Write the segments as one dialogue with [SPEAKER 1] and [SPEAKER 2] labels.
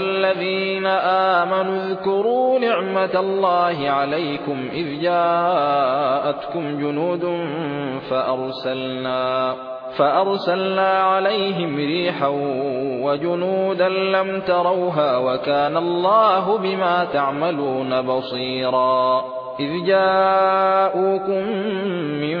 [SPEAKER 1] الذين آمنوا اذكروا نعمة الله عليكم إذ جاءتكم جنود فأرسلنا فأرسلنا عليهم ريحا وجنودا لم تروها وكان الله بما تعملون بصيرا. إذ جاءوكم من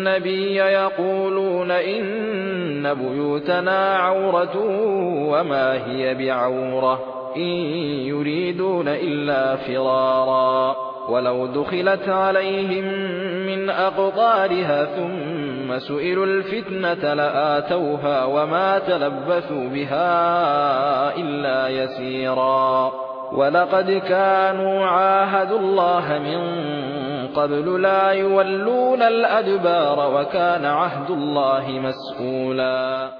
[SPEAKER 1] النبي يقولون إن بيوتنا عورة وما هي بعورة إن يريدون إلا فرارا. ولو دخلت عليهم من أقطارها ثم سئلوا الفتنة لآتوها وما تلبثوا بها إلا يسيرا. ولقد كانوا عاهدوا الله من قبل لا يولون الأدبار وكان عهد الله مسؤولا.